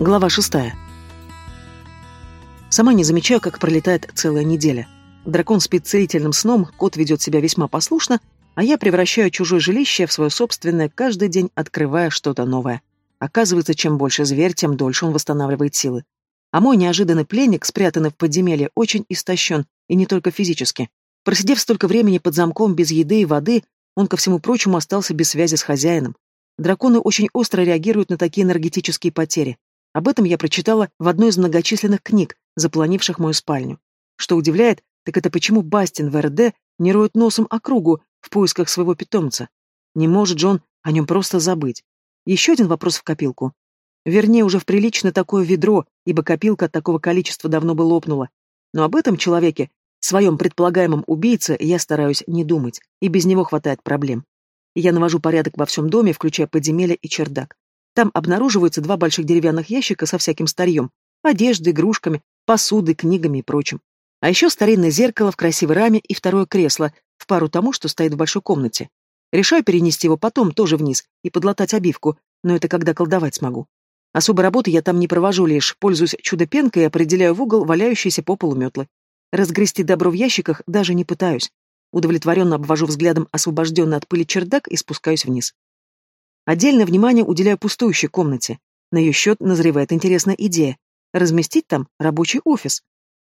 Глава шестая. Сама не замечаю, как пролетает целая неделя. Дракон спит целительным сном, кот ведет себя весьма послушно, а я превращаю чужое жилище в свое собственное, каждый день открывая что-то новое. Оказывается, чем больше зверь, тем дольше он восстанавливает силы. А мой неожиданный пленник, спрятанный в подземелье, очень истощен, и не только физически. Просидев столько времени под замком без еды и воды, он, ко всему прочему, остался без связи с хозяином. Драконы очень остро реагируют на такие энергетические потери. Об этом я прочитала в одной из многочисленных книг, запланивших мою спальню. Что удивляет, так это почему Бастин в РД не роет носом округу в поисках своего питомца. Не может Джон о нем просто забыть. Еще один вопрос в копилку. Вернее, уже в прилично такое ведро, ибо копилка от такого количества давно бы лопнула. Но об этом человеке, своем предполагаемом убийце, я стараюсь не думать, и без него хватает проблем. Я навожу порядок во всем доме, включая подземелье и чердак. Там обнаруживаются два больших деревянных ящика со всяким старьем, одеждой, игрушками, посудой, книгами и прочим. А еще старинное зеркало в красивой раме и второе кресло, в пару тому, что стоит в большой комнате. Решаю перенести его потом тоже вниз и подлатать обивку, но это когда колдовать смогу. Особой работы я там не провожу, лишь пользуюсь чудо-пенкой и определяю в угол валяющиеся по полу метлы. Разгрести добро в ящиках даже не пытаюсь. Удовлетворенно обвожу взглядом освобожденный от пыли чердак и спускаюсь вниз. Отдельное внимание уделяю пустующей комнате. На ее счет назревает интересная идея. Разместить там рабочий офис.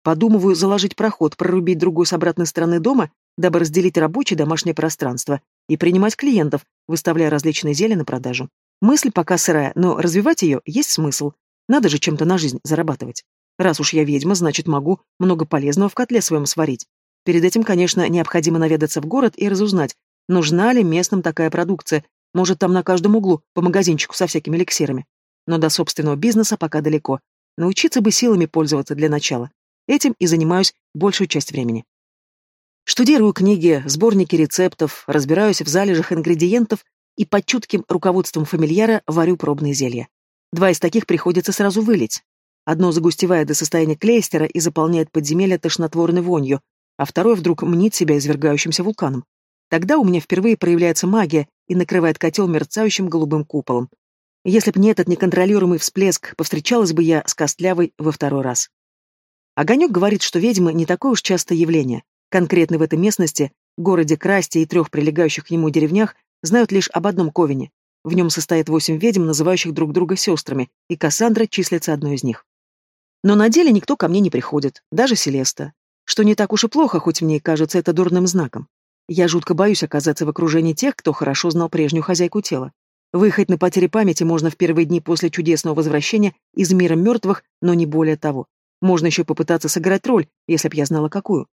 Подумываю заложить проход, прорубить другую с обратной стороны дома, дабы разделить рабочее домашнее пространство и принимать клиентов, выставляя различные зелья на продажу. Мысль пока сырая, но развивать ее есть смысл. Надо же чем-то на жизнь зарабатывать. Раз уж я ведьма, значит могу много полезного в котле своем сварить. Перед этим, конечно, необходимо наведаться в город и разузнать, нужна ли местным такая продукция, может, там на каждом углу по магазинчику со всякими эликсирами. Но до собственного бизнеса пока далеко. Научиться бы силами пользоваться для начала. Этим и занимаюсь большую часть времени. Штудирую книги, сборники рецептов, разбираюсь в залежах ингредиентов и под чутким руководством фамильяра варю пробные зелья. Два из таких приходится сразу вылить. Одно загустевает до состояния клейстера и заполняет подземелье тошнотворной вонью, а второе вдруг мнит себя извергающимся вулканом. Тогда у меня впервые проявляется магия и накрывает котел мерцающим голубым куполом. Если б не этот неконтролируемый всплеск, повстречалась бы я с Костлявой во второй раз. Огонек говорит, что ведьмы не такое уж частое явление. Конкретно в этой местности, городе Красте и трех прилегающих к нему деревнях, знают лишь об одном Ковине. В нем состоит восемь ведьм, называющих друг друга сестрами, и Кассандра числится одной из них. Но на деле никто ко мне не приходит, даже Селеста. Что не так уж и плохо, хоть мне и кажется это дурным знаком. Я жутко боюсь оказаться в окружении тех, кто хорошо знал прежнюю хозяйку тела. Выехать на потере памяти можно в первые дни после чудесного возвращения из мира мертвых, но не более того. Можно еще попытаться сыграть роль, если б я знала какую.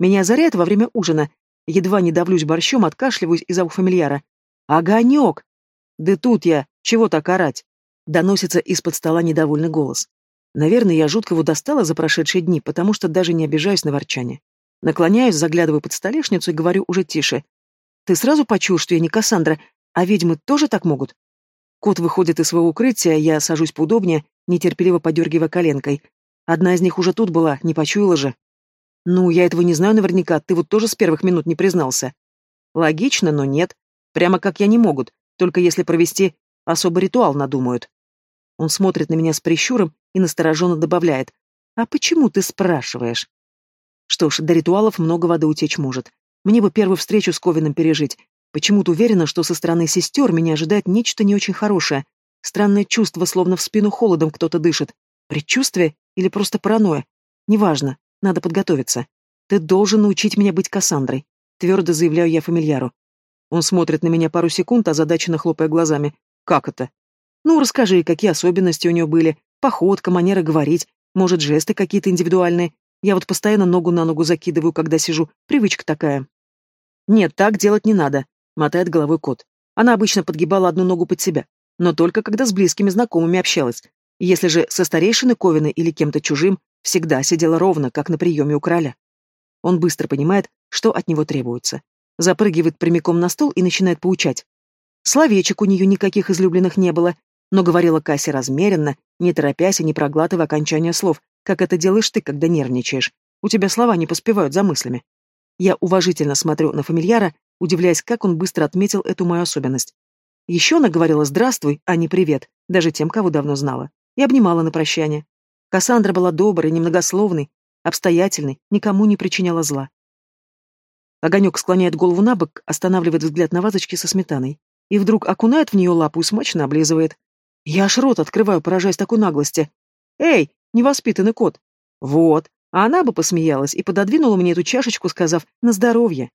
Меня озаряет во время ужина. Едва не давлюсь борщом, откашливаюсь и зову фамильяра. «Огонек!» «Да тут я! Чего так орать?» Доносится из-под стола недовольный голос. Наверное, я жутко его достала за прошедшие дни, потому что даже не обижаюсь на ворчание. Наклоняюсь, заглядываю под столешницу и говорю уже тише. «Ты сразу почуял, что я не Кассандра, а ведьмы тоже так могут?» Кот выходит из своего укрытия, я сажусь поудобнее, нетерпеливо подергивая коленкой. Одна из них уже тут была, не почуяла же. «Ну, я этого не знаю наверняка, ты вот тоже с первых минут не признался». «Логично, но нет. Прямо как я не могут, только если провести особый ритуал надумают». Он смотрит на меня с прищуром и настороженно добавляет. «А почему ты спрашиваешь?» Что ж, до ритуалов много воды утечь может. Мне бы первую встречу с Ковином пережить. Почему-то уверена, что со стороны сестер меня ожидает нечто не очень хорошее. Странное чувство, словно в спину холодом кто-то дышит. Предчувствие или просто паранойя? Неважно, надо подготовиться. Ты должен научить меня быть Кассандрой. Твердо заявляю я фамильяру. Он смотрит на меня пару секунд, озадаченно хлопая глазами. Как это? Ну, расскажи, какие особенности у нее были. Походка, манера говорить, может, жесты какие-то индивидуальные. Я вот постоянно ногу на ногу закидываю, когда сижу. Привычка такая. Нет, так делать не надо, мотает головой кот. Она обычно подгибала одну ногу под себя, но только когда с близкими знакомыми общалась. Если же со старейшиной Ковины или кем-то чужим, всегда сидела ровно, как на приеме у короля. Он быстро понимает, что от него требуется. Запрыгивает прямиком на стол и начинает поучать. Словечек у нее никаких излюбленных не было, но говорила Касси размеренно, не торопясь и не проглатывая окончания слов, как это делаешь ты, когда нервничаешь. У тебя слова не поспевают за мыслями. Я уважительно смотрю на фамильяра, удивляясь, как он быстро отметил эту мою особенность. Еще она говорила «здравствуй», а не «привет», даже тем, кого давно знала. и обнимала на прощание. Кассандра была доброй, немногословной, обстоятельной, никому не причиняла зла. Огонек склоняет голову на бок, останавливает взгляд на вазочке со сметаной. И вдруг окунает в нее лапу и смачно облизывает. Я аж рот открываю, поражаясь такой наглости. «Эй, невоспитанный кот!» «Вот!» А она бы посмеялась и пододвинула мне эту чашечку, сказав «на здоровье».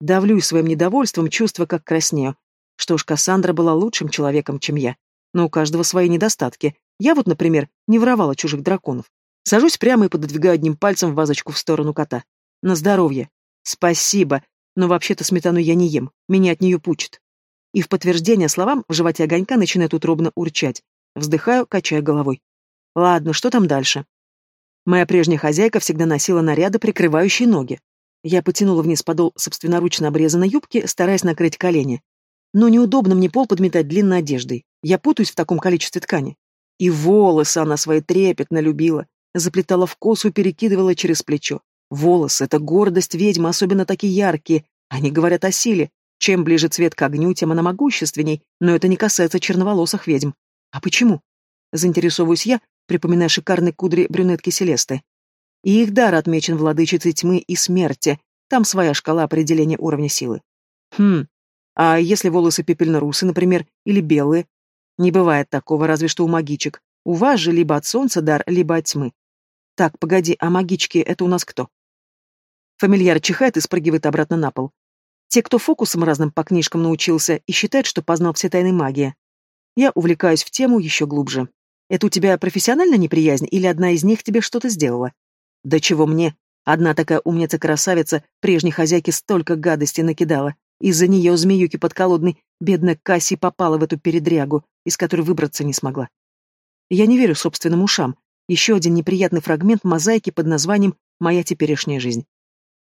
Давлюсь своим недовольством, чувство как краснею. Что ж, Кассандра была лучшим человеком, чем я. Но у каждого свои недостатки. Я вот, например, не воровала чужих драконов. Сажусь прямо и пододвигаю одним пальцем вазочку в сторону кота. На здоровье. Спасибо. Но вообще-то сметану я не ем. Меня от нее пучит. И в подтверждение словам в животе огонька начинает утробно урчать. Вздыхаю, качая головой. Ладно, что там дальше? Моя прежняя хозяйка всегда носила наряды, прикрывающие ноги. Я потянула вниз подол собственноручно обрезанной юбки, стараясь накрыть колени. Но неудобно мне пол подметать длинной одеждой. Я путаюсь в таком количестве ткани. И волосы она свои трепетно любила. Заплетала в косу и перекидывала через плечо. Волосы — это гордость ведьмы, особенно такие яркие. Они говорят о силе. Чем ближе цвет к огню, тем она могущественней, но это не касается черноволосых ведьм. А почему? Заинтересовываюсь я, припоминая шикарные кудри брюнетки Селесты. И их дар отмечен владычицей тьмы и смерти. Там своя шкала определения уровня силы. Хм, а если волосы пепельно-русы, например, или белые? Не бывает такого, разве что у магичек. У вас же либо от солнца дар, либо от тьмы. Так, погоди, а магички — это у нас кто? Фамильяр чихает и спрыгивает обратно на пол. Те, кто фокусом разным по книжкам научился и считает, что познал все тайны магии. Я увлекаюсь в тему еще глубже. Это у тебя профессиональная неприязнь или одна из них тебе что-то сделала? Да чего мне? Одна такая умница-красавица прежней хозяйке столько гадости накидала. Из-за нее змеюки подколодной бедная Касси попала в эту передрягу, из которой выбраться не смогла. Я не верю собственным ушам. Еще один неприятный фрагмент мозаики под названием «Моя теперешняя жизнь».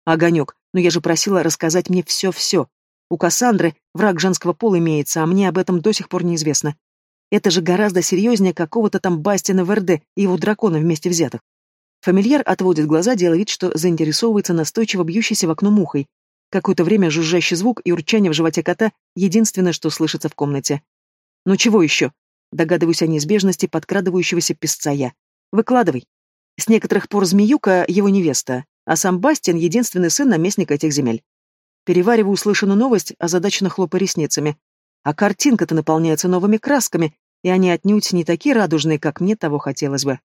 Огонек, но я же просила рассказать мне все-все. У Кассандры враг женского пола имеется, а мне об этом до сих пор неизвестно. Это же гораздо серьезнее какого-то там Бастина Верде и его дракона вместе взятых. Фамильяр отводит глаза, делая вид, что заинтересовывается настойчиво бьющейся в окно мухой. Какое-то время жужжащий звук и урчание в животе кота — единственное, что слышится в комнате. «Ну чего еще?» Догадываюсь о неизбежности подкрадывающегося песца я. «Выкладывай». С некоторых пор Змеюка — его невеста, а сам Бастин — единственный сын наместника этих земель. Перевариваю услышанную новость, озадаченно хлопая ресницами. А картинка-то наполняется новыми красками, и они отнюдь не такие радужные, как мне того хотелось бы.